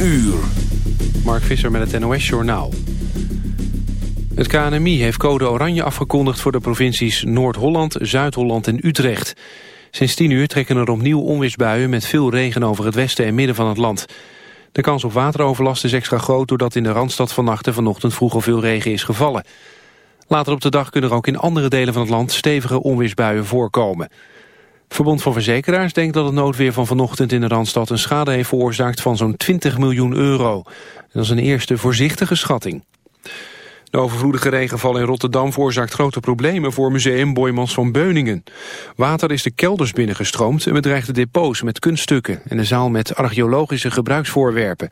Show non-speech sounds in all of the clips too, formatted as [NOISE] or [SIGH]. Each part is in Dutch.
uur. Mark Visser met het NOS Journaal. Het KNMI heeft code oranje afgekondigd voor de provincies Noord-Holland, Zuid-Holland en Utrecht. Sinds 10 uur trekken er opnieuw onweersbuien met veel regen over het westen en midden van het land. De kans op wateroverlast is extra groot doordat in de Randstad vannacht en vanochtend vroeg al veel regen is gevallen. Later op de dag kunnen er ook in andere delen van het land stevige onweersbuien voorkomen. Verbond van Verzekeraars denkt dat het noodweer van vanochtend in de Randstad een schade heeft veroorzaakt van zo'n 20 miljoen euro. Dat is een eerste voorzichtige schatting. De overvloedige regenval in Rotterdam veroorzaakt grote problemen voor museum Boymans van Beuningen. Water is de kelders binnengestroomd en bedreigt de depots met kunststukken en de zaal met archeologische gebruiksvoorwerpen.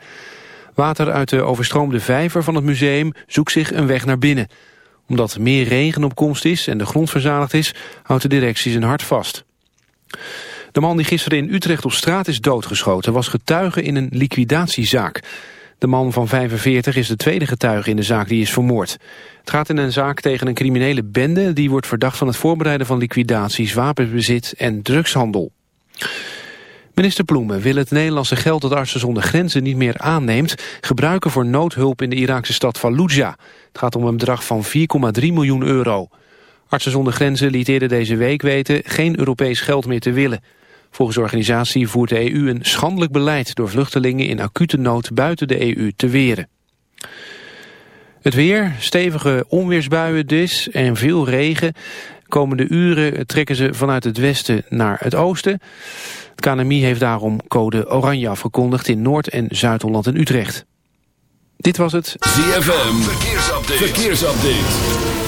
Water uit de overstroomde vijver van het museum zoekt zich een weg naar binnen. Omdat meer regen op komst is en de grond verzadigd is, houdt de directie zijn hart vast. De man die gisteren in Utrecht op straat is doodgeschoten... was getuige in een liquidatiezaak. De man van 45 is de tweede getuige in de zaak die is vermoord. Het gaat in een zaak tegen een criminele bende... die wordt verdacht van het voorbereiden van liquidaties, wapenbezit en drugshandel. Minister Ploemen wil het Nederlandse geld dat Artsen zonder Grenzen niet meer aanneemt... gebruiken voor noodhulp in de Iraakse stad Fallujah. Het gaat om een bedrag van 4,3 miljoen euro. Artsen zonder Grenzen liet eerder deze week weten geen Europees geld meer te willen. Volgens de organisatie voert de EU een schandelijk beleid door vluchtelingen in acute nood buiten de EU te weren. Het weer, stevige onweersbuien dus en veel regen. Komende uren trekken ze vanuit het westen naar het oosten. Het KNMI heeft daarom code oranje afgekondigd in Noord- en Zuid-Holland en Utrecht. Dit was het ZFM Verkeersupdate. Verkeersupdate.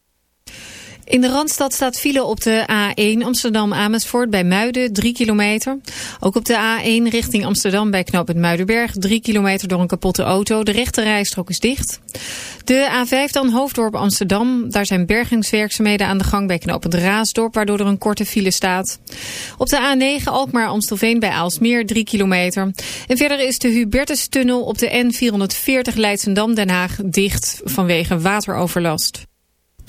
In de Randstad staat file op de A1 Amsterdam-Amersfoort bij Muiden 3 kilometer. Ook op de A1 richting Amsterdam bij knooppunt Muidenberg 3 kilometer door een kapotte auto. De rechte rijstrook is dicht. De A5 dan Hoofddorp Amsterdam. Daar zijn bergingswerkzaamheden aan de gang bij knooppunt Raasdorp waardoor er een korte file staat. Op de A9 Alkmaar-Amstelveen bij Aalsmeer 3 kilometer. En verder is de Hubertus-tunnel op de N440 Leidsendam-Den Haag dicht vanwege wateroverlast.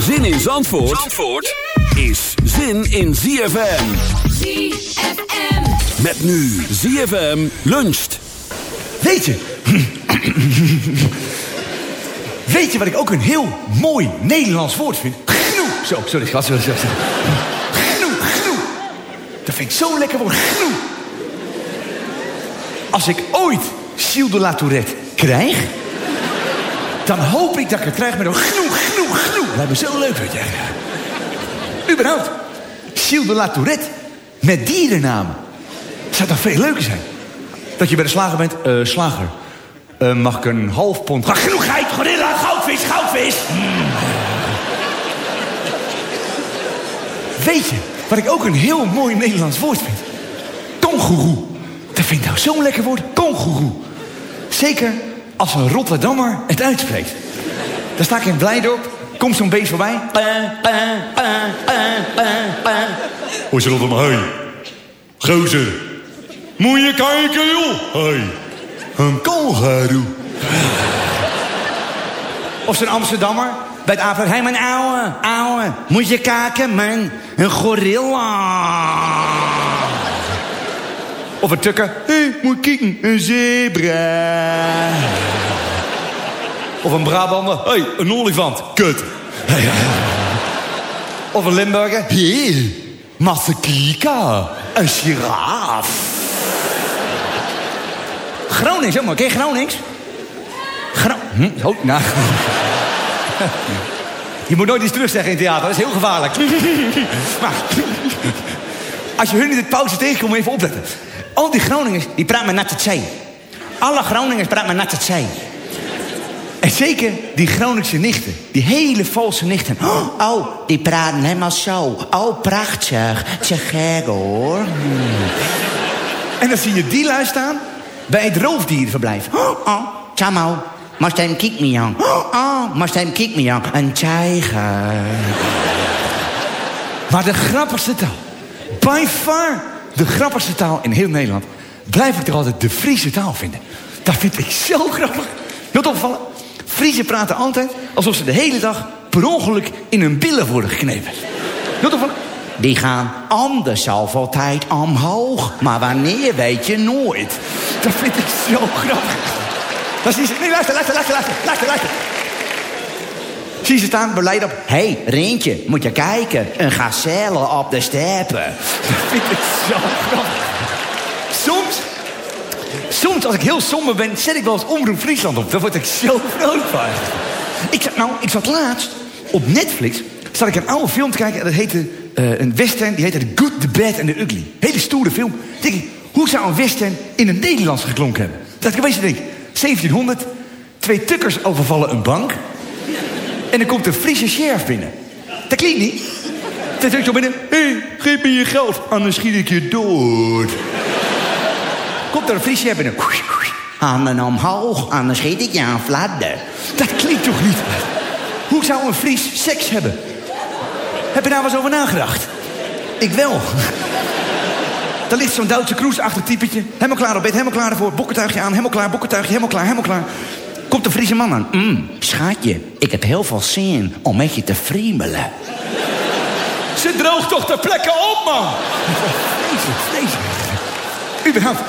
Zin in Zandvoort, Zandvoort is zin in ZFM. ZFM. Met nu ZFM luncht. Weet je... Weet je wat ik ook een heel mooi Nederlands woord vind? Gnoe. Zo, sorry, schat. Sorry, sorry. Gnoe, gnoe. Dat vind ik zo'n lekker woord. Gnoe. Als ik ooit Gilles de la Tourette krijg... dan hoop ik dat ik het krijg met een gnoe, gnoe, gnoe. Lijkt zo leuk, weet je. Überhaupt. Gilles de la Tourette met dierennamen. Zou toch veel leuker zijn? Dat je bij de slager bent. eh slager. Eh, mag ik een half pond... Ga genoeg geit, gorilla, goudvis, goudvis. Mm. Weet je, wat ik ook een heel mooi Nederlands woord vind? Kongoeroe. Dat vind ik nou zo'n lekker woord, kongoeroe. Zeker als een Rotterdammer het uitspreekt. Dan sta ik in Blijdorp, komt zo'n beest voorbij. Hoe ze om hey. Gozer. Moet je kijken, joh. Hey. Een kangaroo. Of zo'n Amsterdammer bij het avond. Hé, hey, mijn ouwe, ouwe. Moet je kijken, man. Een gorilla. Of een tukker. Hé, hey, moet kijken. Een zebra. Of een Brabander. Hé, hey, een olifant. Kut. Of een Limburger. Hé, Masakika. Een giraf. Gronings, helemaal. Ken je Gronings? Gro hm? nou. Je moet nooit iets terugzeggen in theater. Dat is heel gevaarlijk. als je hun in de pauze tegenkomt, even opletten. Al die Groningers, die praten met het zee. Alle Groningers praten met het zee. Zeker die Groningse nichten. Die hele valse nichten. Oh, die praten helemaal zo. Oh, prachtig. Te gek hoor. Hmm. En dan zie je die lui staan bij het roofdierenverblijf. Oh, oh, Chamo. Maar stem kijk me aan. Oh, maar stem kijk me aan. Een tijger. Maar de grappigste taal. By far de grappigste taal in heel Nederland. Blijf ik toch altijd de Friese taal vinden. Dat vind ik zo grappig. Heel opvallen. Friese praten altijd alsof ze de hele dag per ongeluk in hun billen worden geknepen. Die gaan anders altijd omhoog. Maar wanneer weet je nooit. Dat vind ik zo grappig. Dan zie ze... Nee, luister, luister, luister, luister, luister. Zie ze staan, beleid op. Hé, hey, Rintje, moet je kijken. Een gazelle op de steppen. [LAUGHS] Dat vind ik zo grappig. Soms, als ik heel somber ben, zet ik wel eens Omroep Friesland op. Daar word ik zo vrolijk van. Ik zat, nou, ik zat laatst op Netflix... zat ik een oude film te kijken. En dat heette uh, een western. Die heette The Good, The Bad and The Ugly. Hele stoere film. Denk ik, hoe zou een western in het Nederlands geklonken hebben? Dat ik opeens denk, 1700, twee tukkers overvallen een bank... en dan komt een Friese sheriff binnen. Dat klinkt niet. Zegt zo binnen... Hé, hey, geef me je geld, anders schiet ik je dood. Komt er een Friese sheriff binnen. Handen omhoog, anders schiet ik je aan fladder. Dat klinkt toch niet? Hoe zou een Fries seks hebben? Heb je daar wel eens over nagedacht? Ik wel. Daar ligt zo'n Duitse cruise-achtig typetje. Helemaal klaar op bed, helemaal klaar ervoor. Bokkentuigje aan, helemaal klaar, bokkentuigje, helemaal klaar, helemaal klaar. Komt de Friese man aan. Mm, schatje, ik heb heel veel zin om met je te friemelen. Ze droogt toch de plekken op, man! Vreselijk, vreselijk. Überhaupt,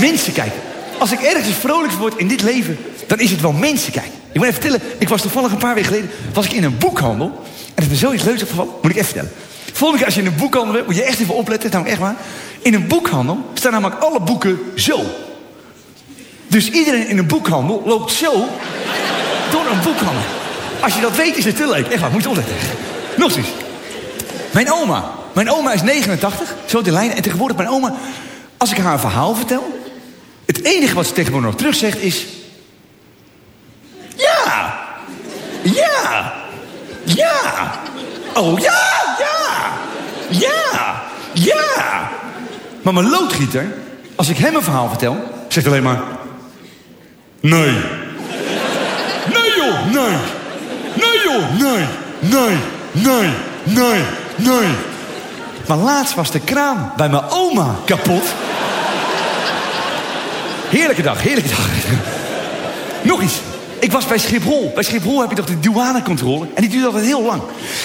mensen kijken. Als ik ergens vrolijk word in dit leven, dan is het wel mensen kijken. Ik moet even vertellen, ik was toevallig een paar weken geleden... was ik in een boekhandel. En het is me zoiets leuks opgevallen, moet ik even vertellen. Volgende keer als je in een boekhandel bent, moet je echt even opletten. Namelijk echt waar. In een boekhandel staan namelijk alle boeken zo. Dus iedereen in een boekhandel loopt zo door een boekhandel. Als je dat weet, is het te leuk. Echt waar, moet je opletten. Nog eens. Mijn oma. Mijn oma is 89, zo de lijn. En tegenwoordig mijn oma, als ik haar een verhaal vertel... het enige wat ze tegenwoordig nog terug zegt is... Ja! Ja! Ja! Oh ja! Ja! Ja! Ja! Maar mijn loodgieter, als ik hem een verhaal vertel, zegt alleen maar... Nee. Nee joh, nee. Nee joh, nee. Nee, nee, nee, nee. Maar laatst was de kraan bij mijn oma kapot. Heerlijke dag, heerlijke dag. Nog iets. Ik was bij Schiphol. Bij Schiphol heb je toch de douanecontrole. En die duurt altijd heel lang.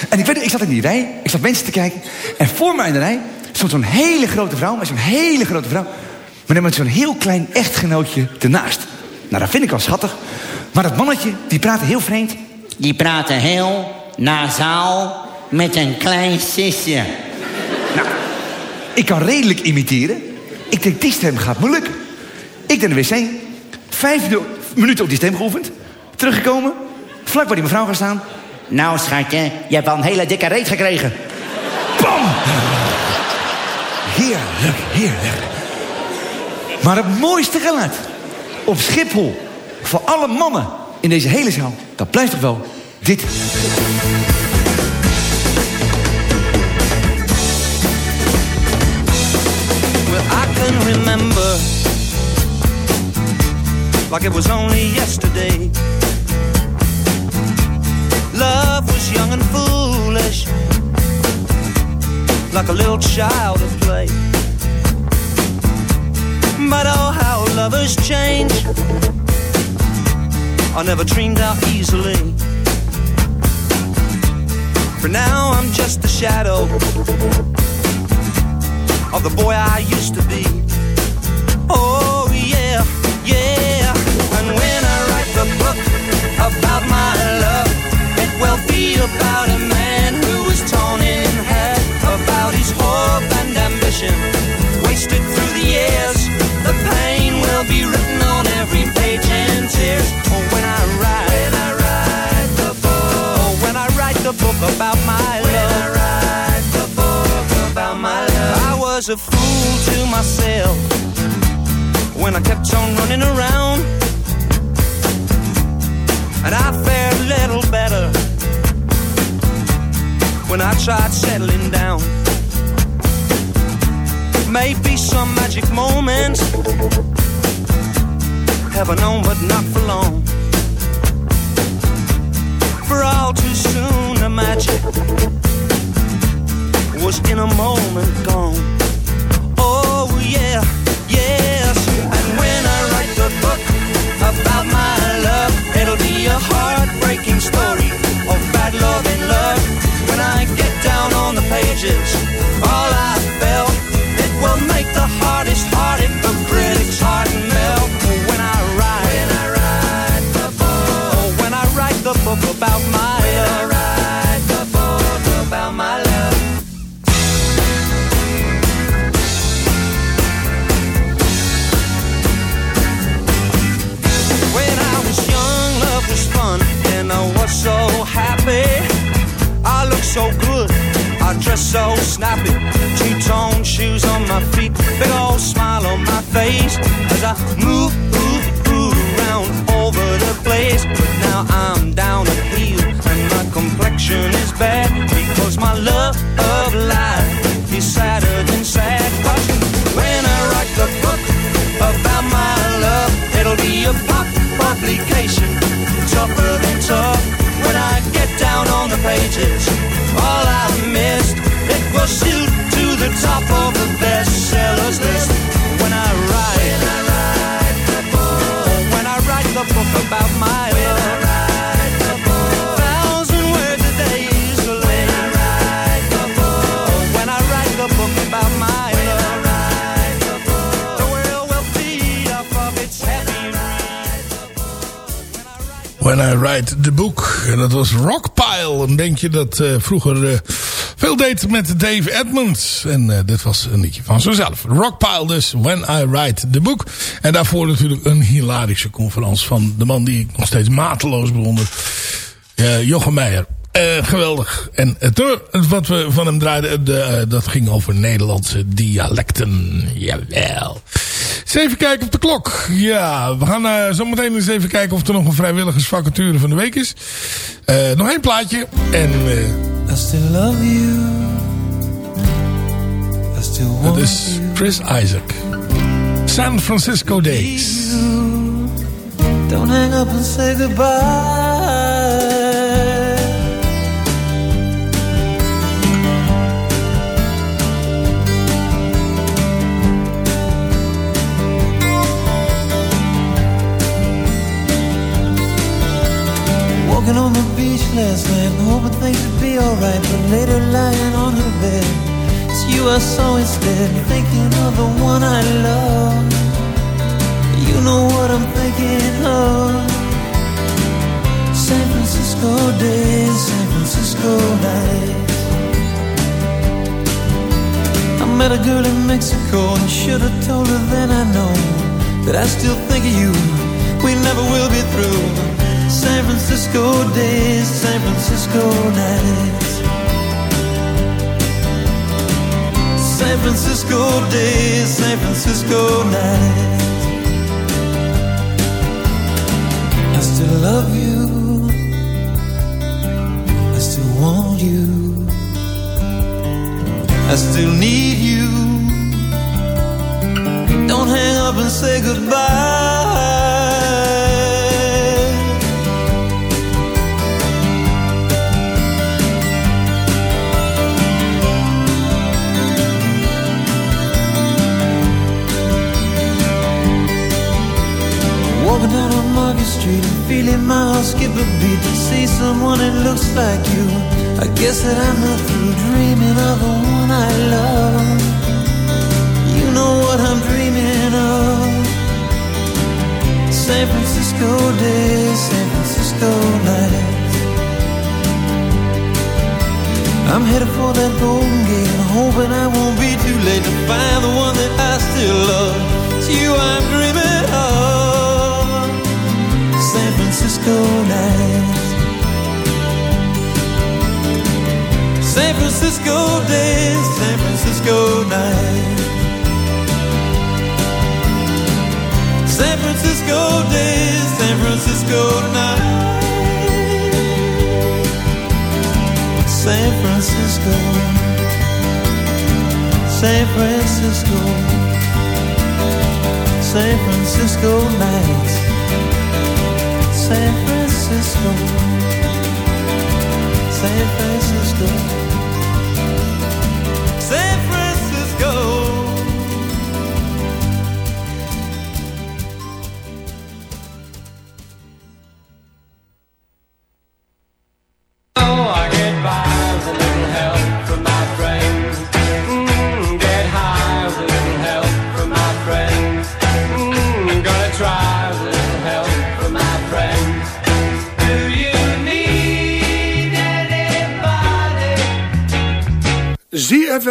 En ik weet ik zat in die rij. Ik zat mensen te kijken. En voor mij in de rij stond zo'n hele grote vrouw. Maar zo'n hele grote vrouw. Maar dan met zo'n heel klein echtgenootje ernaast. Nou, dat vind ik wel schattig. Maar dat mannetje, die praatte heel vreemd. Die praatte heel nasaal met een klein sisje. Nou, ik kan redelijk imiteren. Ik denk, die stem gaat me lukken. Ik naar de wc. Vijf minuten op die stem geoefend. Teruggekomen. Vlak bij die mevrouw gaan staan. Nou, schatje, je hebt wel een hele dikke reet gekregen. Bam! Heerlijk, heerlijk. Maar het mooiste geluid op Schiphol voor alle mannen in deze hele zaal, dat blijft toch wel dit. Well, I can remember like it was only yesterday. Love was young and foolish. like a little child at play. But oh, how lovers change. I never dreamed out easily. For now, I'm just a shadow of the boy I used to be. Oh, yeah, yeah. About my love, it will be about a man who was torn in half, about his hope and ambition, wasted through the years. The pain will be written on every page in tears. Oh, when I write, when I write the book, oh, when I write the book about my love, when I write the book about my love, I was a fool to myself when I kept on running around. And I fared a little better when I tried settling down. Maybe some magic moment, heaven known, but not for long. For all too soon, the magic was in a moment gone. Oh, yeah, yes. And when I write the book about my love, a heartbreaking story of bad love and love. When I get down on the pages, all I felt, it will make the hardest so good, I dress so snappy. Two-tone shoes on my feet, big old smile on my face as I move, move, move around over the place. But now I'm down at heel, and my complexion is bad because my love of life is sadder than sad. But when I write the book about my love, it'll be a pop publication, tougher than tough. When I get down on the pages, all I missed, it will shoot to the top of the bestsellers list. When I write, when I write the book, when I write the book about my love. Thousand words a day is When I write the book, when I write the book about my love. The world will feed off of its heavy When I Write the Book. En dat was Rockpile. Een bandje dat eh, vroeger eh, veel deed met Dave Edmunds. En eh, dit was een liedje van zichzelf. Rockpile dus, When I Write the Book. En daarvoor natuurlijk een hilarische conferentie van de man die ik nog steeds mateloos bewonder. Uh, Jochem Meijer. Geweldig. En het wat we van hem draaiden, de, dat ging over Nederlandse dialecten. Jawel. Eens even kijken op de klok. Ja, we gaan uh, zo meteen eens even kijken of er nog een vrijwilligersvacature van de week is. Uh, nog één plaatje. En uh, I still love you. I still want dat is Chris Isaac. San Francisco Days. Don't hang up and say goodbye. Walking on the beach last night, hoping things would be alright. But later, lying on her bed, it's you I saw instead. Thinking of the one I love. You know what I'm thinking of. San Francisco days, San Francisco nights. I met a girl in Mexico and should have told her then I know that I still think of you. We never will be through. San Francisco days, San Francisco nights. San Francisco days, San Francisco nights. I still love you. I still want you. I still need you. Don't hang up and say goodbye. Street and feeling my heart skip a beat to see someone that looks like you. I guess that I'm not through dreaming of the one I love. You know what I'm dreaming of. San Francisco days, San Francisco nights. I'm headed for that golden gate hoping I won't be too late to find the one that I still love. It's you I'm dreaming Francisco nights. San Francisco days, San Francisco nights. San Francisco days, San Francisco nights. San Francisco, San Francisco, San Francisco nights, San Francisco, San Francisco,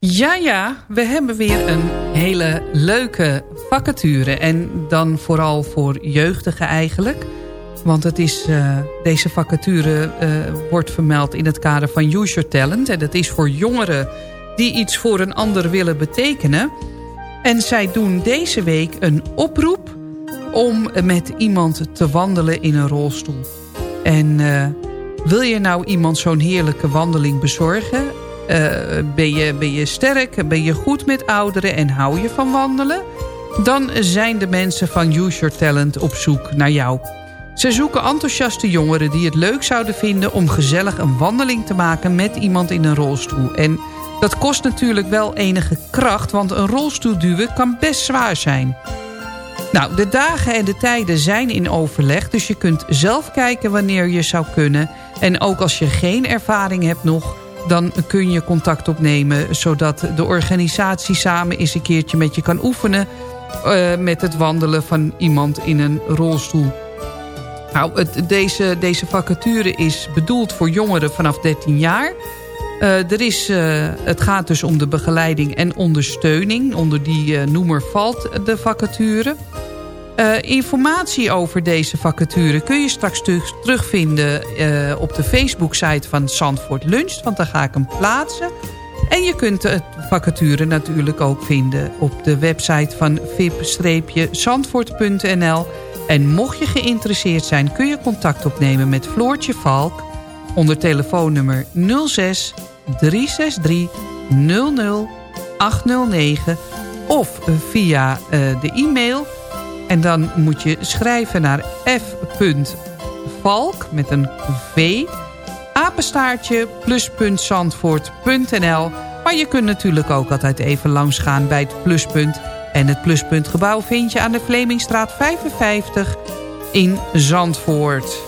Ja, ja, we hebben weer een hele leuke vacature. En dan vooral voor jeugdigen eigenlijk. Want het is, eh, deze vacature eh, wordt vermeld in het kader van Use Your Talent. En dat is voor jongeren die iets voor een ander willen betekenen. En zij doen deze week een oproep om met iemand te wandelen in een rolstoel. En eh, wil je nou iemand zo'n heerlijke wandeling bezorgen... Uh, ben, je, ben je sterk, ben je goed met ouderen en hou je van wandelen... dan zijn de mensen van Use Your Talent op zoek naar jou. Ze zoeken enthousiaste jongeren die het leuk zouden vinden... om gezellig een wandeling te maken met iemand in een rolstoel. En dat kost natuurlijk wel enige kracht... want een rolstoel duwen kan best zwaar zijn. Nou, de dagen en de tijden zijn in overleg... dus je kunt zelf kijken wanneer je zou kunnen. En ook als je geen ervaring hebt nog dan kun je contact opnemen... zodat de organisatie samen eens een keertje met je kan oefenen... Uh, met het wandelen van iemand in een rolstoel. Nou, deze, deze vacature is bedoeld voor jongeren vanaf 13 jaar. Uh, er is, uh, het gaat dus om de begeleiding en ondersteuning. Onder die noemer valt de vacature... Uh, informatie over deze vacature kun je straks terugvinden uh, op de Facebook-site van Zandvoort Lunch. Want daar ga ik hem plaatsen. En je kunt de vacature natuurlijk ook vinden op de website van vip-zandvoort.nl. En mocht je geïnteresseerd zijn kun je contact opnemen met Floortje Valk... onder telefoonnummer 06 363 00 809 of via uh, de e-mail en dan moet je schrijven naar f.valk met een v, apenstaartje plus.zandvoort.nl. Maar je kunt natuurlijk ook altijd even langsgaan bij het pluspunt. En het pluspuntgebouw vind je aan de Vlemingstraat 55 in Zandvoort.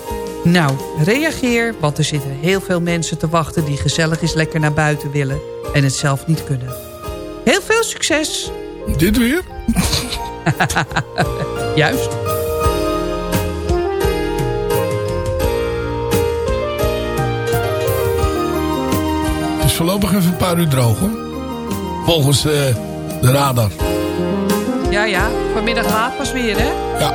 Nou, reageer, want er zitten heel veel mensen te wachten... die gezellig eens lekker naar buiten willen en het zelf niet kunnen. Heel veel succes! Dit weer? [LAUGHS] Juist. Het is voorlopig even een paar uur droog hoor. Volgens uh, de radar. Ja, ja. Vanmiddag laat pas weer hè? Ja.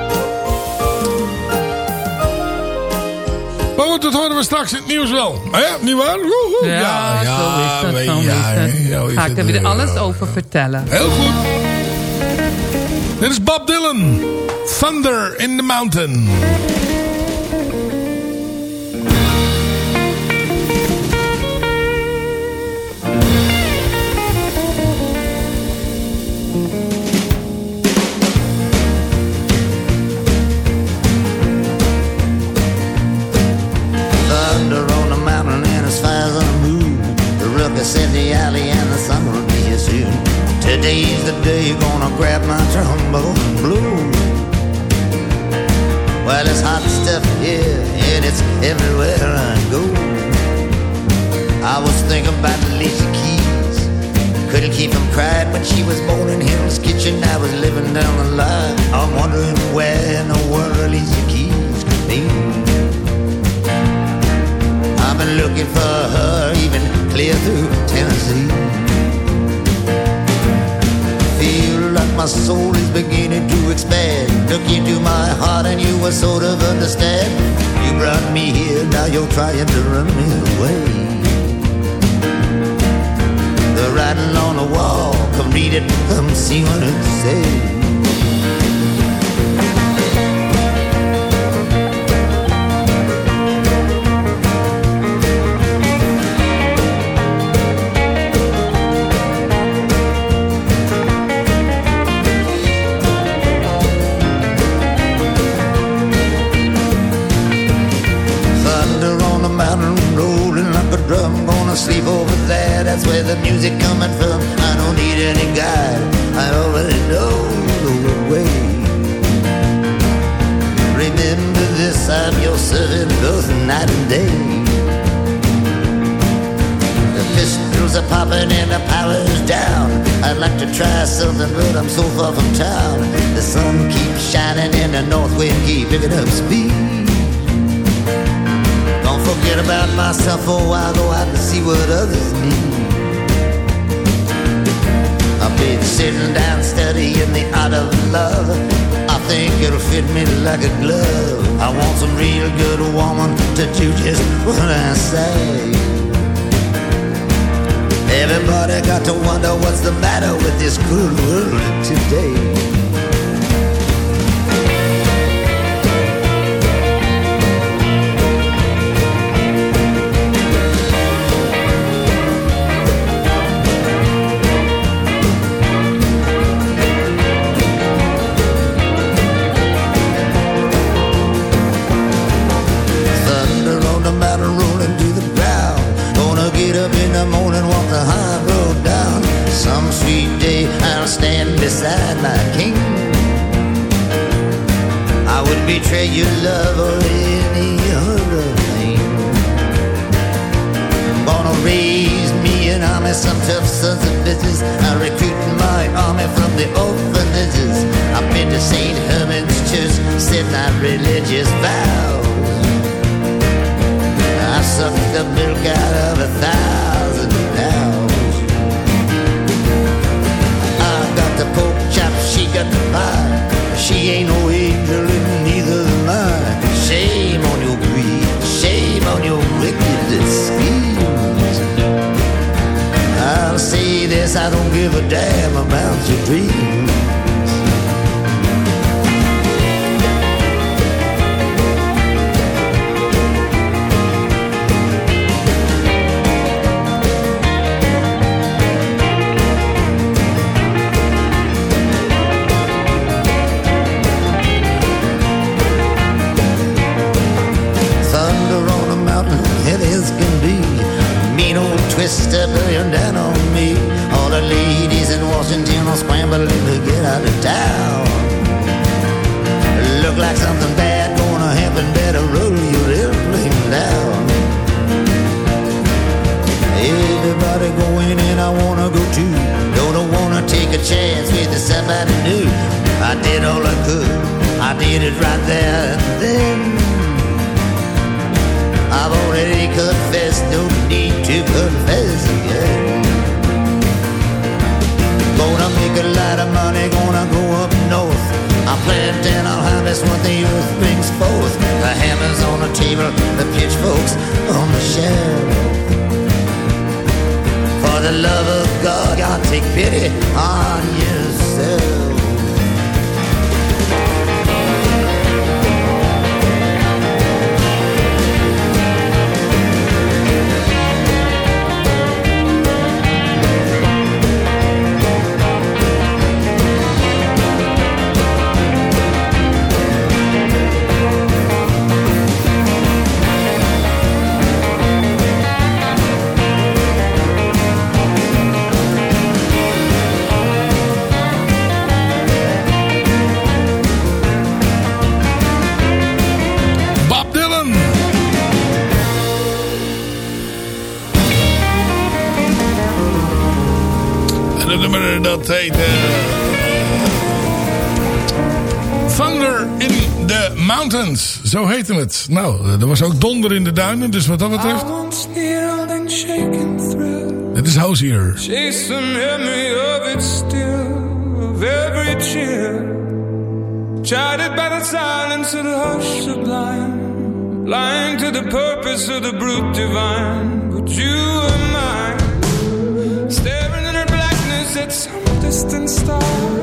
Maar goed, dat horen we straks in het nieuws wel. Hè? Niet waar? Woehoe. Ja, zo is dat, weet- zo is ja, het. zo Ga ik er weer eh, alles over vertellen. Heel goed. Dit is Bob Dylan. Thunder in the Mountain. Thunder on the mountain and as far as on the moon. The ruckus in the alley and the sun Today's the day you're gonna grab my trombone blue. Well, it's hot stuff here and it's everywhere I go. I was thinking about Alicia Keys. Couldn't keep from crying when she was born in Hill's Kitchen. I was living down the line. I'm wondering where in the world Alicia Keys could be. I've been looking for her even clear through Tennessee. Feel like my soul is beginning to expand. Look into my heart and you will sort of understand. You brought me here, now you're trying to run me away. The writing on the wall, come read it, come see what it says. Like to try something, but I'm so far from town. The sun keeps shining and the north wind keep picking up speed. Don't forget about myself for a while, go out and see what others need. I've been sitting down studying the art of love. I think it'll fit me like a glove. I want some real good woman to do just what I say. Everybody got to wonder what's the matter with this cruel world today. Something bad up north. I plant and I'll harvest what the earth brings forth. The hammers on the table, the pitchforks on the shelf. For the love of God, God, take pity on yourself. Dat heet... eh, Thunder in the Mountains. Zo heette het. Nou, er was ook donder in de duinen. Dus wat dat betreft... Dit is Hozier. Chase the memory of it still, of every cheer. Chided by the silence of the hush sublime, blind to the purpose of the brute divine. But you and mine, staring in her blackness at some distant star.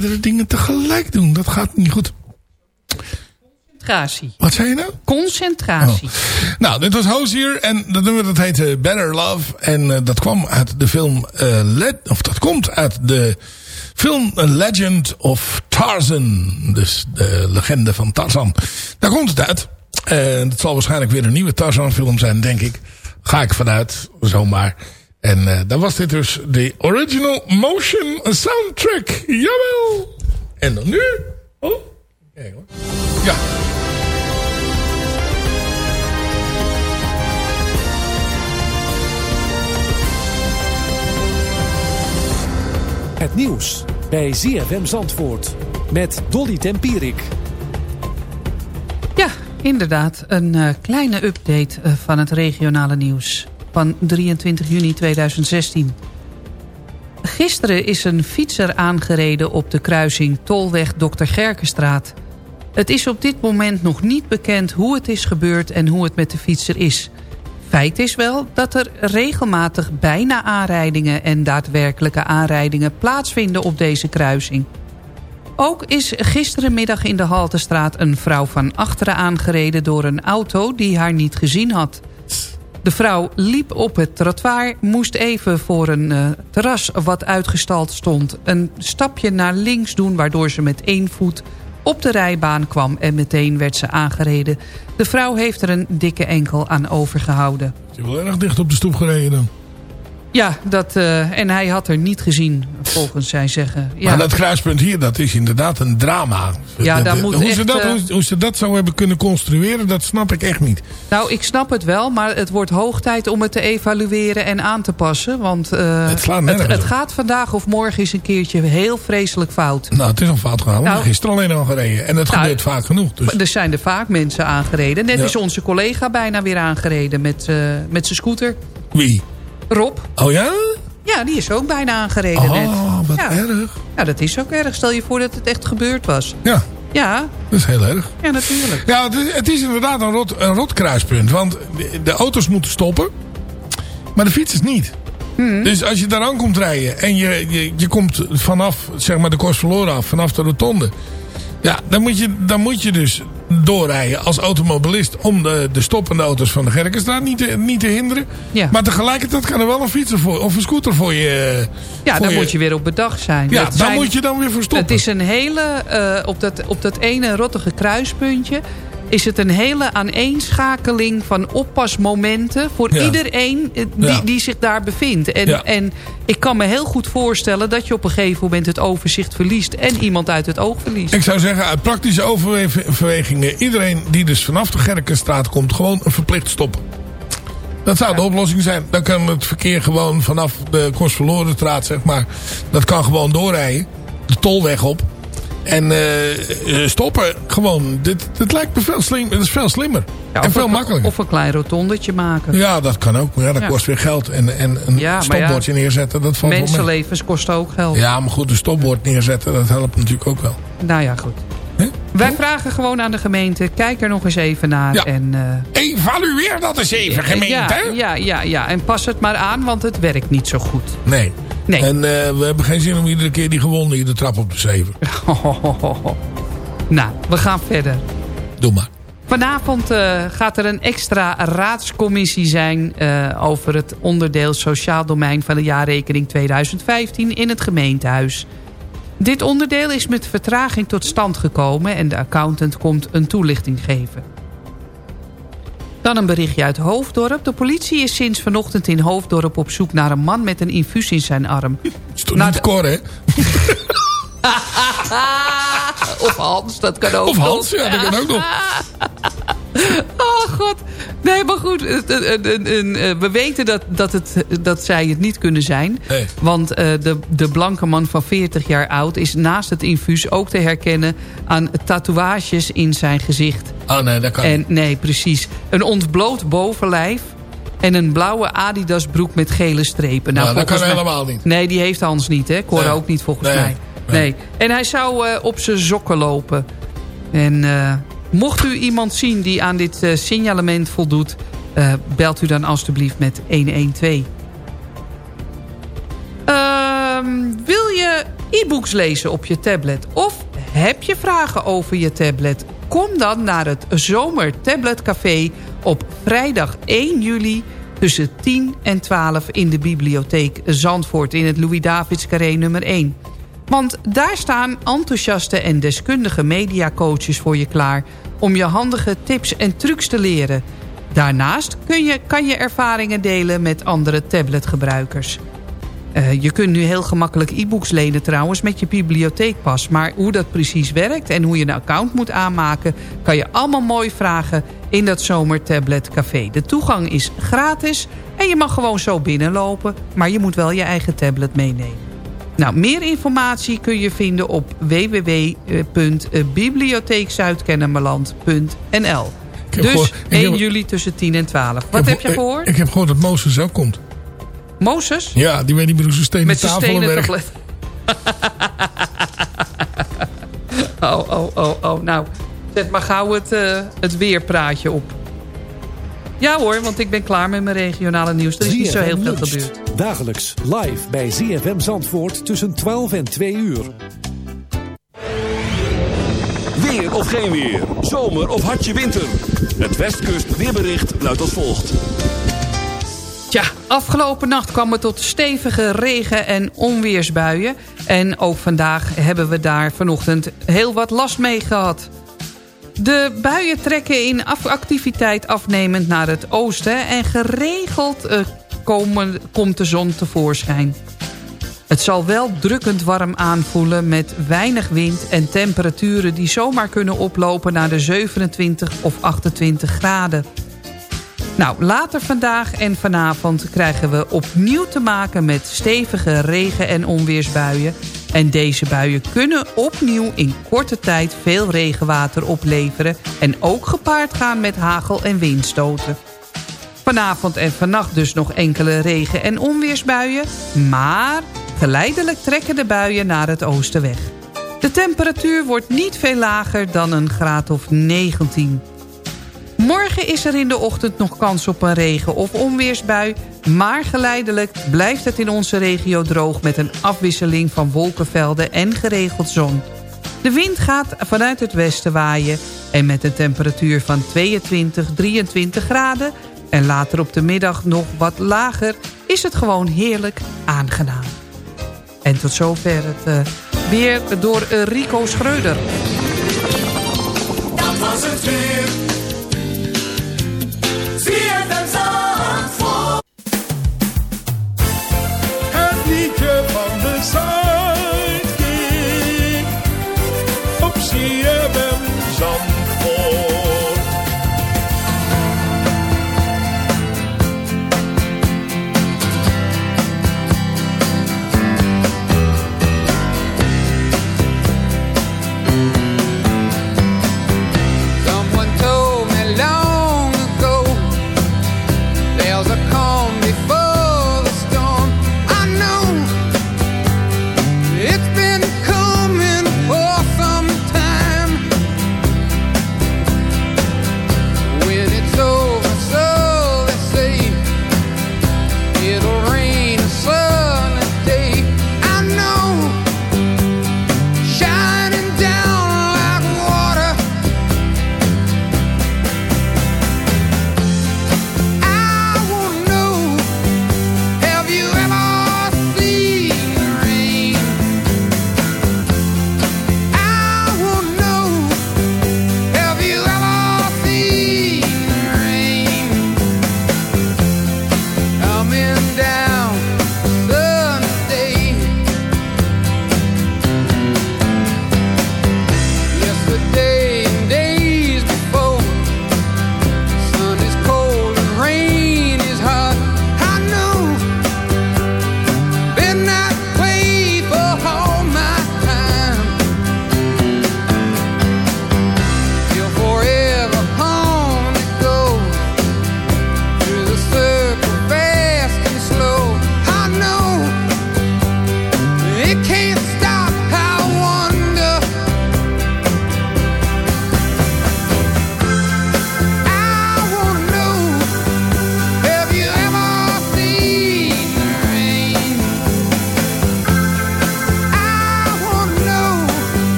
Meerdere dingen tegelijk doen. Dat gaat niet goed. Concentratie. Wat zei je nou? Concentratie. Nou, dit was Hozier en dat nummer dat heette Better Love. En eh, dat kwam uit de film, eh, Led, of dat komt uit de film Legend of Tarzan. Dus de legende van Tarzan. Daar komt het uit. En het zal waarschijnlijk weer een nieuwe Tarzan film zijn, denk ik. Ga ik vanuit, zomaar. En uh, dan was dit dus de original motion soundtrack. Jawel! En dan nu... Oh, kijk hoor. Ja. Het nieuws bij ZFM Zandvoort met Dolly Tempierik. Ja, inderdaad. Een uh, kleine update uh, van het regionale nieuws van 23 juni 2016. Gisteren is een fietser aangereden op de kruising Tolweg Dr. Gerkenstraat. Het is op dit moment nog niet bekend hoe het is gebeurd en hoe het met de fietser is. Feit is wel dat er regelmatig bijna aanrijdingen en daadwerkelijke aanrijdingen plaatsvinden op deze kruising. Ook is gisterenmiddag in de Haltestraat een vrouw van achteren aangereden door een auto die haar niet gezien had. De vrouw liep op het trottoir, moest even voor een uh, terras wat uitgestald stond... een stapje naar links doen waardoor ze met één voet op de rijbaan kwam... en meteen werd ze aangereden. De vrouw heeft er een dikke enkel aan overgehouden. Je wel erg dicht op de stoep gereden dan. Ja, dat, uh, en hij had er niet gezien, volgens zij zeggen. Ja. Maar dat kruispunt hier, dat is inderdaad een drama. Ja, moet hoe, echt, ze dat, uh, hoe, hoe, ze dat zo hebben kunnen construeren, dat snap ik echt niet. Nou, ik snap het wel, maar het wordt hoog tijd om het te evalueren en aan te passen. Want uh, het, het, het, gaat vandaag of morgen eens een keertje heel vreselijk fout. Nou, het is al fout gegaan. Nou, gisteren alleen al gereden. En het nou, gebeurt vaak genoeg. Dus. Er zijn er vaak mensen aangereden. Net ja. is onze collega bijna weer aangereden met, met zijn scooter. Wie? Rob. Oh ja? Ja, die is ook bijna aangereden oh, net. wat ja. erg. Ja, dat is ook erg. Stel je voor dat het echt gebeurd was. Ja. Ja. Dat is heel erg. Ja, natuurlijk. Ja, het is, het is inderdaad een rot, een rot kruispunt. Want de, de, auto's moeten stoppen. Maar de fietsers niet. Hmm. Dus als je daar aan komt rijden. En je, je, je komt vanaf zeg maar, de Kors verloren af. Vanaf de rotonde. Ja, dan moet je, dan moet je dus doorrijden als automobilist... om de, de stoppende auto's van de Gerkenstraat niet te, niet te hinderen. Ja. Maar tegelijkertijd kan er wel een fietser voor, of een scooter voor je... Ja, voor je... moet je weer op bedag zijn. Ja, daar moet je dan weer voor stoppen. Het is een hele... Uh, op, dat, op dat ene rottige kruispuntje is het een hele aaneenschakeling van oppasmomenten... voor ja. iedereen die, ja. die zich daar bevindt. En, ja. en ik kan me heel goed voorstellen dat je op een gegeven moment het overzicht verliest... en iemand uit het oog verliest. Ik zou zeggen, uit praktische overwegingen... iedereen die dus vanaf de Gerkenstraat komt... gewoon verplicht stoppen. Dat zou de oplossing zijn. Dan kan het verkeer gewoon vanaf de Kostverlorenstraat, zeg maar... dat kan gewoon doorrijden. De tolweg op. En uh, stoppen gewoon. Dit, dit lijkt me veel slim. Het is veel slimmer. Ja, en veel een, makkelijker. Of een klein rotondetje maken. Ja, dat kan ook. Maar ja, dat ja. kost weer geld. En, en een stopbordje neerzetten, dat valt Mensenlevens kosten ook geld. Ja, maar goed, een stopbord neerzetten, dat helpt natuurlijk ook wel. Nou ja, goed. He? Wij vragen gewoon aan de gemeente, kijk er nog eens even naar. Ja. En, uh, Evalueer dat eens even, gemeente. Ja, ja, ja, ja, en pas het maar aan, want het werkt niet zo goed. Nee. Nee. En uh, we hebben geen zin om iedere keer die gewonden hier de trap op te zeven. [LAUGHS] nou, we gaan verder. Doe maar. Vanavond uh, gaat er een extra raadscommissie zijn... Uh, over het onderdeel sociaal domein van de jaarrekening 2015 in het gemeentehuis. Dit onderdeel is met vertraging tot stand gekomen... en de accountant komt een toelichting geven. Dan een berichtje uit Hoofddorp. De politie is sinds vanochtend in Hoofddorp op zoek naar een man met een infuus in zijn arm. Is toch niet de... Cor, hè? [LAUGHS] of Hans, dat kan ook Of Hans, nog. ja, dat kan ook nog. [LAUGHS] [LAUGHS] Oh god. Nee, maar goed. We weten dat, dat, het, dat zij het niet kunnen zijn. Nee. Want de, de blanke man van 40 jaar oud is naast het infuus ook te herkennen aan tatoeages in zijn gezicht. Oh nee, dat kan en. Nee, precies. Een ontbloot bovenlijf en een blauwe Adidas broek met gele strepen. Nou, dat kan mij, helemaal niet. Nee, die heeft Hans niet, hè? Cor nee. ook niet volgens nee. mij. Nee. nee. En hij zou uh, op zijn sokken lopen. En uh, mocht u iemand zien die aan dit uh, signalement voldoet... Uh, belt u dan alstublieft met 112. Uh, wil je e-books lezen op je tablet? Of heb je vragen over je tablet? Kom dan naar het Zomer Tablet Café op vrijdag 1 juli tussen 10 en 12 in de bibliotheek Zandvoort in het Louis-Davids Carré nummer 1. Want daar staan enthousiaste en deskundige mediacoaches voor je klaar... om je handige tips en trucs te leren. Daarnaast kun je, kan je ervaringen delen met andere tabletgebruikers. Uh, je kunt nu heel gemakkelijk e-books lenen trouwens met je bibliotheekpas. Maar hoe dat precies werkt en hoe je een account moet aanmaken... kan je allemaal mooi vragen in dat Zomer Tablet Café. De toegang is gratis en je mag gewoon zo binnenlopen... maar je moet wel je eigen tablet meenemen. Nou, meer informatie kun je vinden op www.bibliotheekzuidkennemerland.nl. Dus gehoord- ik 1 heb- juli tussen 10 en 12. Wat heb je gehoord? Ik heb gehoord dat Mozes ook komt. Mozes? Ja, die weet niet meer hoe ze stenen Met zijn tafelen stenen werken. [LAUGHS] oh, oh, oh, oh. Nou, zet maar gauw het, eh, het weerpraatje op. Ja hoor, want ik ben klaar met mijn regionale nieuws. Er is niet zo heel veel gebeurd. Dagelijks live bij ZFM Zandvoort tussen 12 en 2 uur. Weer of geen weer. Zomer of hartje winter. Het Westkust weerbericht luidt als volgt. Tja, afgelopen nacht kwam het tot stevige regen- en onweersbuien. En ook vandaag hebben we daar vanochtend heel wat last mee gehad. De buien trekken in activiteit afnemend naar het oosten... en geregeld eh, komen, komt de zon tevoorschijn. Het zal wel drukkend warm aanvoelen met weinig wind... en temperaturen die zomaar kunnen oplopen naar de 27 of 28 graden. Nou, later vandaag en vanavond krijgen we opnieuw te maken met stevige regen- en onweersbuien. En deze buien kunnen opnieuw in korte tijd veel regenwater opleveren... en ook gepaard gaan met hagel- en windstoten. Vanavond en vannacht dus nog enkele regen- en onweersbuien... maar geleidelijk trekken de buien naar het oosten weg. De temperatuur wordt niet veel lager dan een graad of 19. Morgen is er in de ochtend nog kans op een regen- of onweersbui... maar geleidelijk blijft het in onze regio droog... met een afwisseling van wolkenvelden en geregeld zon. De wind gaat vanuit het westen waaien... en met een temperatuur van 22, 23 graden... en later op de middag nog wat lager... is het gewoon heerlijk aangenaam. En tot zover het eh, weer door eh, Rico Schreuder. Dat was het weer. Zandvoort. Het liedje van de Zuidkiek.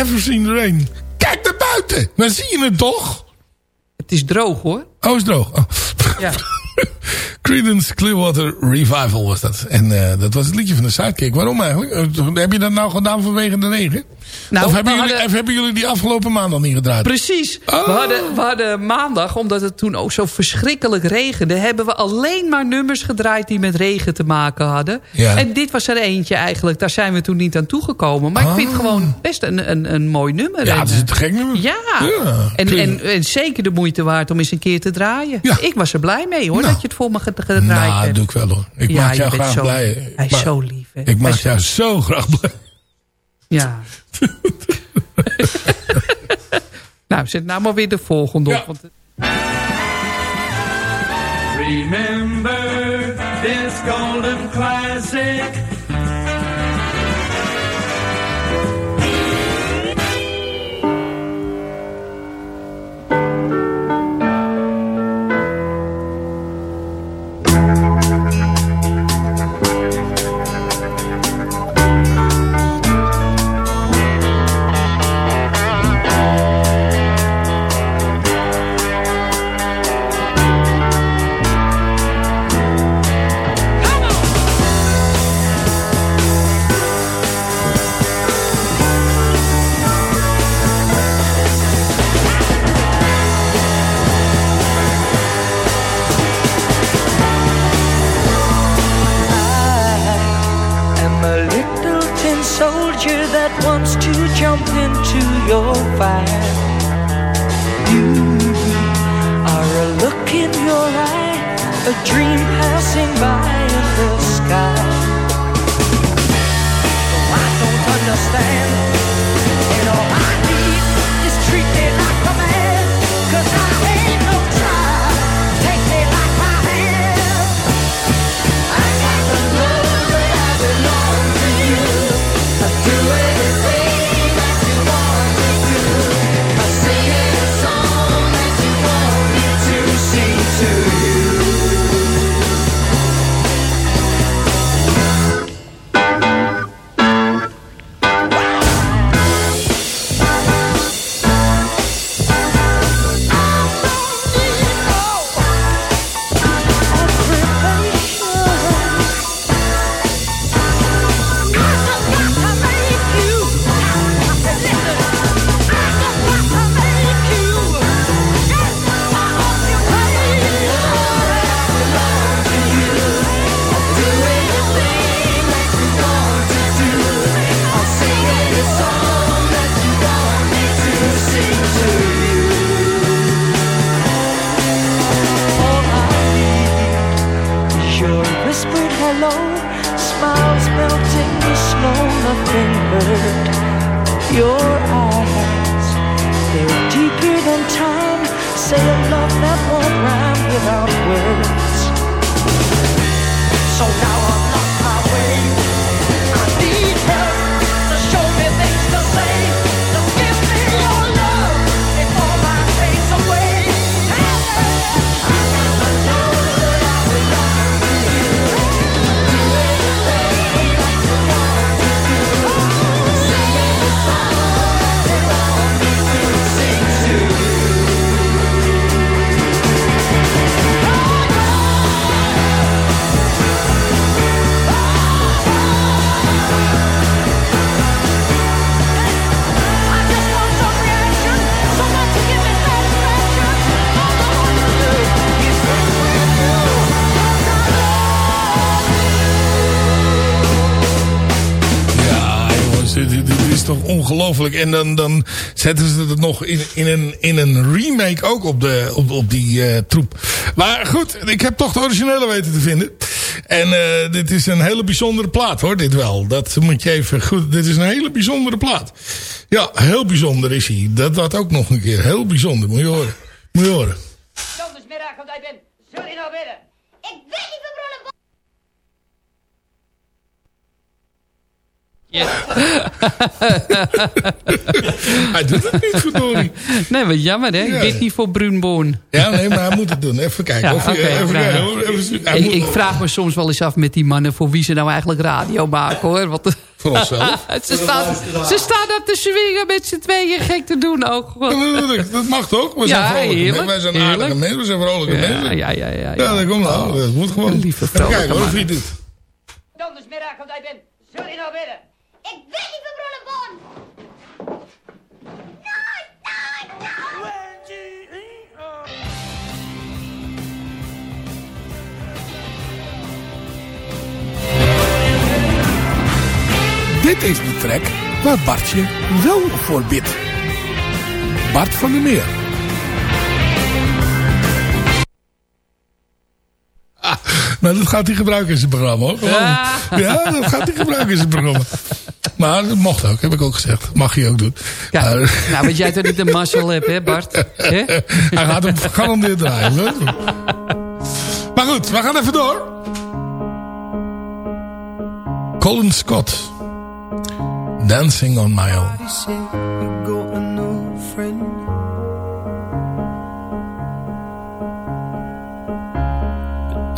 Ever seen the rain? Kijk naar buiten! Dan zie je het toch? Het is droog hoor. Oh, is droog. Oh. Ja. [LAUGHS] Creedence Clearwater Revival was dat. En uh, dat was het liedje van de Sidekick. Waarom eigenlijk? Uh, heb je dat nou gedaan vanwege de regen? Nou, of, hebben jullie, hadden- of hebben jullie die afgelopen maand al niet gedraaid? Precies. Oh. We, hadden, we hadden maandag, omdat het toen ook zo verschrikkelijk regende... hebben we alleen maar nummers gedraaid die met regen te maken hadden. Ja. En dit was er eentje eigenlijk. Daar zijn we toen niet aan toegekomen. Maar ik vind het gewoon best een, een, een mooi nummer. Ah. Ja, het is een te gek nummer. Ja. Ja, en, en, en zeker de moeite waard om eens een keer te draaien. Ik was er blij mee hoor, Nou. dat je het voor me ge- gedraaid Nou, hebt. dat doe ik wel hoor. Ik Ja, maak jou graag zo- blij. hij is Maar- zo lief, hè. Ik maak jou zo graag blij. Ja. [LAUGHS] nou, zet nou maar weer de volgende op. Want Remember Your eyes, they're deeper than time. Say a love that won't rhyme without words. So now toch ongelooflijk. En dan, dan zetten ze het nog in, in, een, in een remake ook op, de, op, op die eh, troep. Maar goed, ik heb toch de originele weten te vinden. En eh, dit is een hele bijzondere plaat hoor, dit wel. Dat moet je even goed... Dit is een hele bijzondere plaat. Ja, heel bijzonder is hij. Dat dat ook nog een keer. Heel bijzonder, moet je horen. Moet je horen. Zondagsmiddag, want ik ben... Nou willen? Ik weet niet verbrullen. [LAUGHS] hij doet het niet, verdorie. Nee, wat jammer hè. Ja. Dit niet voor Bruinboon. Ja, nee, maar hij moet het doen. Even kijken. Ja, of, hij- oké, even nou. Even- Ik, moet- ik vraag me soms wel eens af met die mannen... voor wie ze nou eigenlijk radio maken, hoor. Want, Voor onszelf. [LAUGHS] ze, staan, ze staan op te swingen met z'n tweeën gek te doen ook. Dat- Dat mag toch? We zijn Ja, vrolijke heerlijk, mensen. Wij zijn heerlijk. aardige mensen. We zijn vrolijke Ja, mensen. ja, ja, ja, Ja, dat komt nou. Dat moet gewoon. Lieve Even vrolijke kijken hoor, of het doet. Dondersmiddag, want ik ben zo in nou binnen. Ik weet niet van Brullenboon. Dit is de track waar Bartje wel voor bidt. Bart van der Meer. Nou, dat gaat hij gebruiken in zijn programma hoor. Ja. Ja, dat gaat hij gebruiken in zijn programma. Maar dat mocht ook, heb ik ook gezegd. Mag hij ook doen. Ja, Maar- nou, want jij toch niet de mazzel hebt, hè Bart? Hij gaat hem gegarandeerd draaien. hoor. Maar goed, we gaan even door. Colin Scott. Dancing on my own.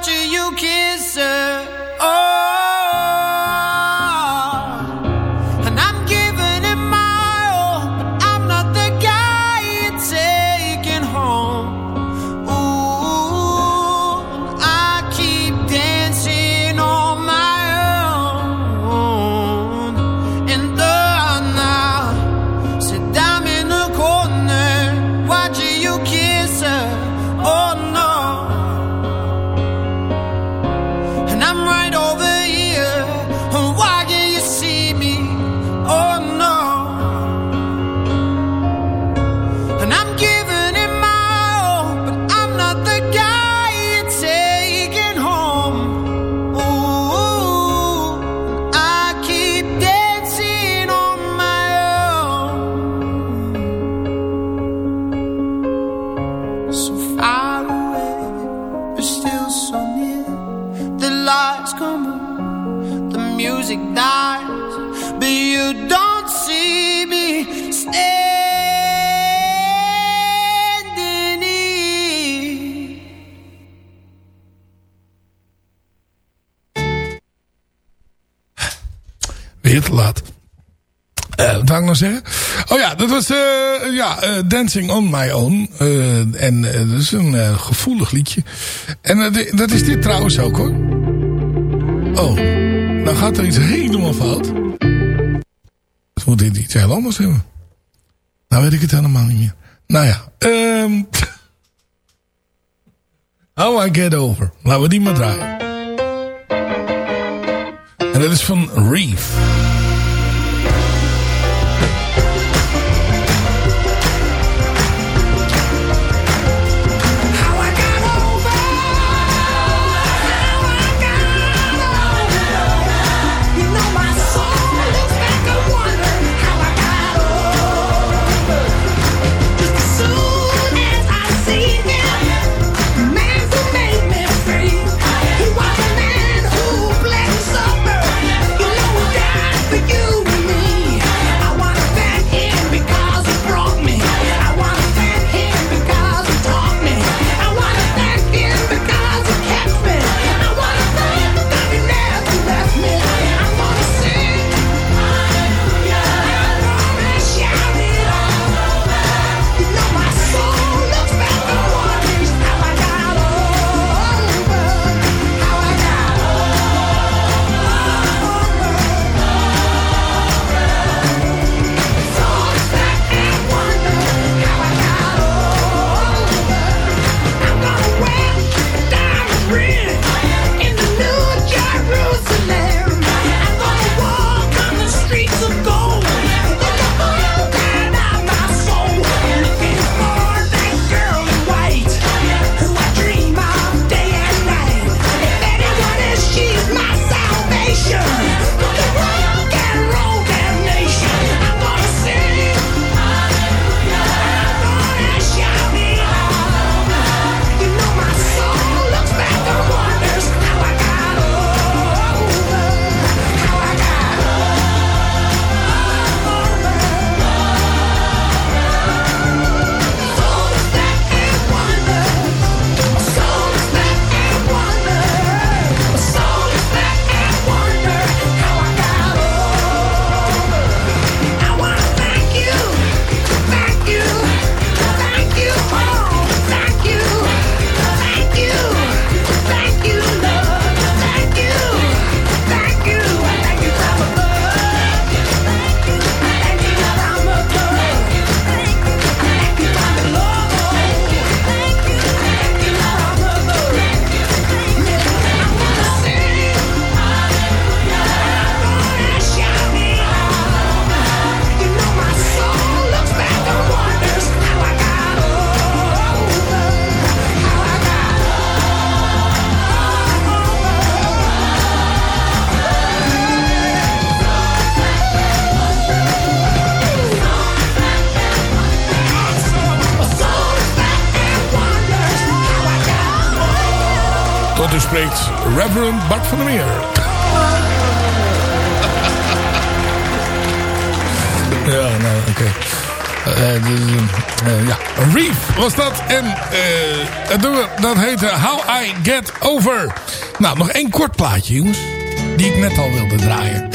watching you kiss her. Zeggen? Oh ja, dat was eh, ja, eh, Dancing on My Own. Eh, en dat is een gevoelig liedje. En dat is dit trouwens ook hoor. Oh, dan gaat er iets helemaal fout. Dus moet dit iets heel anders hebben. Nou weet ik het helemaal niet meer. Nou ja, ehm How I Get Over. Laten we die maar draaien. En dat is van Reef. Bart van der Meer. [LAUGHS] ja, nou, oké. Eh, eh, dus, eh, ja, Reef was dat. En eh, het nummer, dat heette How I Get Over. Nou, nog één kort plaatje, jongens. Die ik net al wilde draaien.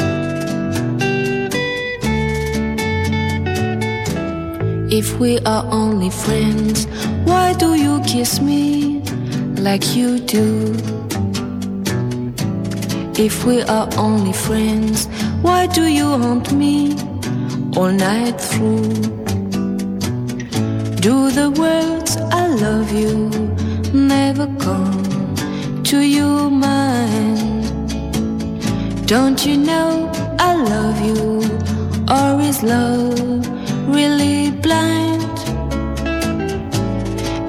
If we are only friends, why do you kiss me like you do? If we are only friends, why do you haunt me all night through? Do the words I love you never come to your mind? Don't you know I love you, or is love really blind?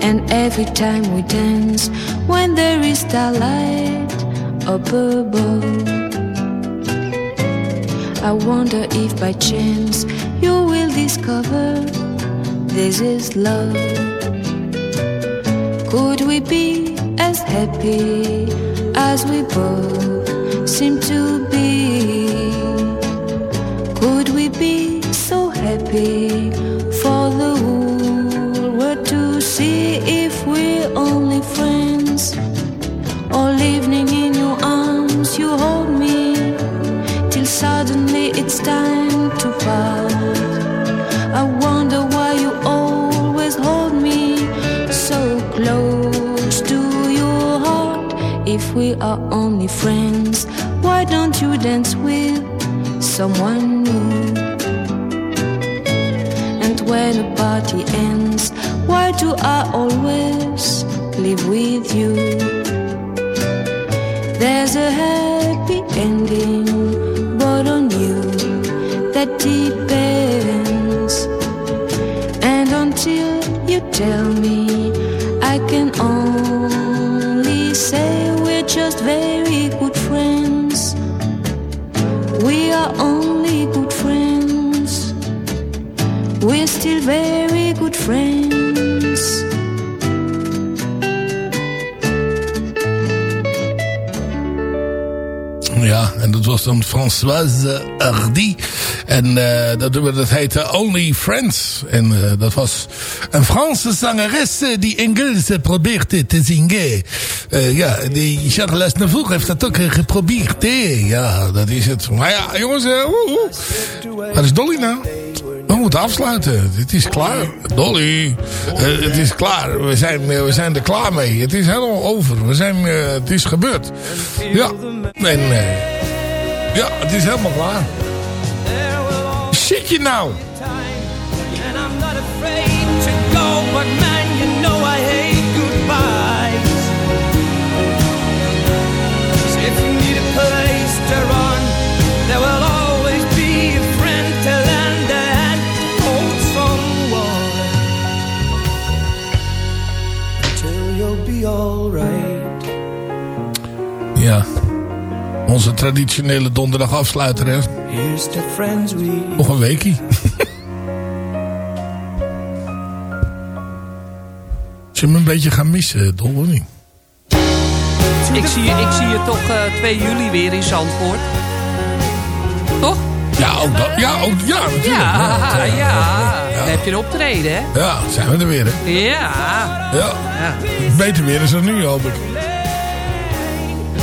And every time we dance, when there is starlight up above, I wonder if by chance you will discover this is love. Could we be as happy as we both seem to be? Could we be so happy Only friends, why don't you dance with someone new? And when a party ends, why do I always live with you? There's a happy ending, but on you that depends. And until you tell me, still very good friends. Ja, en dat was dan Françoise Hardy. En eh, dat dat heette Only Friends. En eh, dat was een Franse zangeres die Engels probeerde te zingen. Eh, ja, die Charles Navour heeft dat ook geprobeerd. Ja, dat is het. Maar ja, jongens. Waar is Dolly nou? We moeten afsluiten. Het is klaar. Dolly, eh, het is klaar. We zijn, eh, we zijn er klaar mee. Het is helemaal over. We zijn, eh, het is gebeurd. Ja, en eh, ja, het is helemaal klaar. Zit je nou? Ja. Onze traditionele donderdag afsluiter, hè? Here's to friends we Nog een weekie. [LAUGHS] Zullen we een beetje gaan missen, of niet? Ik zie, je- ik zie je toch eh 2 juli weer in Zandvoort. Toch? Ja, ook dat. Ja, ook, ja natuurlijk. Ja, Ja, ja. ja. Dan heb je een optreden, hè? Ja, zijn we er weer, hè? Ja. Ja. Beter weer is er nu, hoop ik.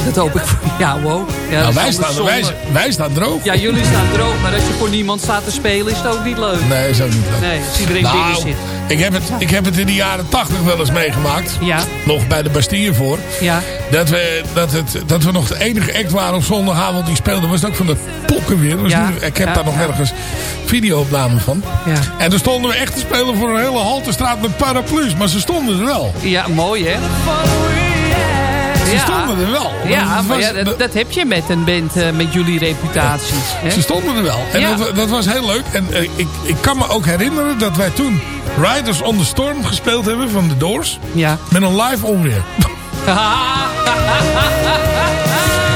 Dat hoop ik voor jou ook. Ja, nou, wij staan, wij, wij staan droog. Ja, jullie staan droog, maar als je voor niemand staat te spelen is het ook niet leuk. Nee, is ook niet leuk. Nee, als iedereen Nou, binnen zit. Ik heb, het, ik heb het in de jaren tachtig wel eens meegemaakt. Ja. Nog bij de Bastille voor. Ja. Dat we, dat, het, dat we nog de enige act waren op zondagavond die speelde. Was het ook van de pokken weer. Was Ja. nu- ik heb Ja, daar nog ergens videoopnamen van. Ja. En toen stonden we echt te spelen voor een hele haltestraat met paraplu's. Maar ze stonden er wel. Ja, mooi hè? Ze stonden er wel. Ja, Dat was- ja, dat, dat heb je met een band eh, met jullie reputatie. hè? Ze stonden er wel. En Ja. dat, dat was heel leuk. En eh, ik, ik kan me ook herinneren dat wij toen Riders on the Storm gespeeld hebben van The Doors. Ja. Met een live onweer. [LAUGHS]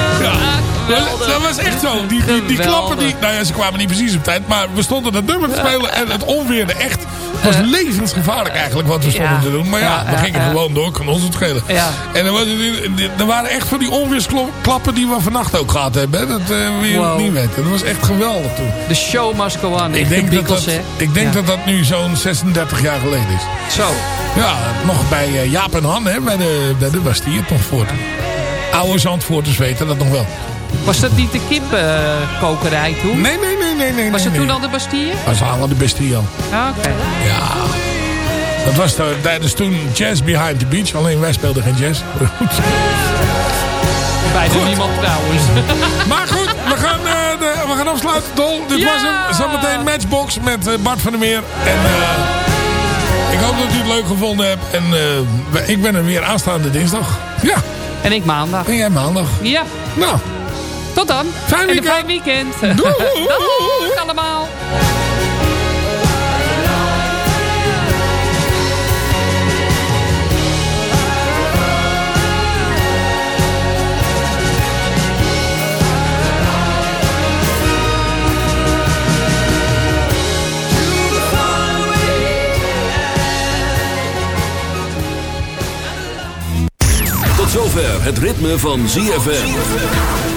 Dat was echt zo. Die, die, die klappen, die, nou ja, ze kwamen niet precies op tijd. Maar we stonden dat nummer te spelen en het onweerde echt. Het was levensgevaarlijk eigenlijk wat we stonden Ja. te doen. Maar ja, we gingen gewoon door. Kan ons het schelen. En er, was, er waren echt van die onweersklappen die we vannacht ook gehad hebben. hè. Dat eh wil je Wow. niet weten. Dat was echt geweldig toen. De show must go on. Ik denk, dat dat, ik denk dat dat nu zo'n 36 jaar geleden is. Zo. Ja, nog bij eh, Jaap en Han, hè, bij de, bij de Bastille toch voort. Oude Zandvoorters weten dat nog wel. Was dat niet de kippenkokerij toen? Nee, nee, nee, nee. nee Was nee, toen nee. al de Bastille? Dat was allemaal de Bastille al. Ah, Oké. Ja. Dat was de- tijdens toen Jazz Behind the Beach. Alleen wij speelden geen jazz. [LAUGHS] Bijna niemand trouwens. [LAUGHS] Maar goed, we gaan, eh, de, we gaan afsluiten, Dol. Dit Ja! was hem. Zometeen Matchbox met eh, Bart van der Meer. En eh, ik hoop dat u het leuk gevonden hebt. En ik ben er weer aanstaande dinsdag. Ja. En ik maandag. En jij maandag. Ja. Nou. Tot dan. Fijne weekend. Fijn weekend. Doei. [LAUGHS] Doei allemaal. zover het ritme van ZFM.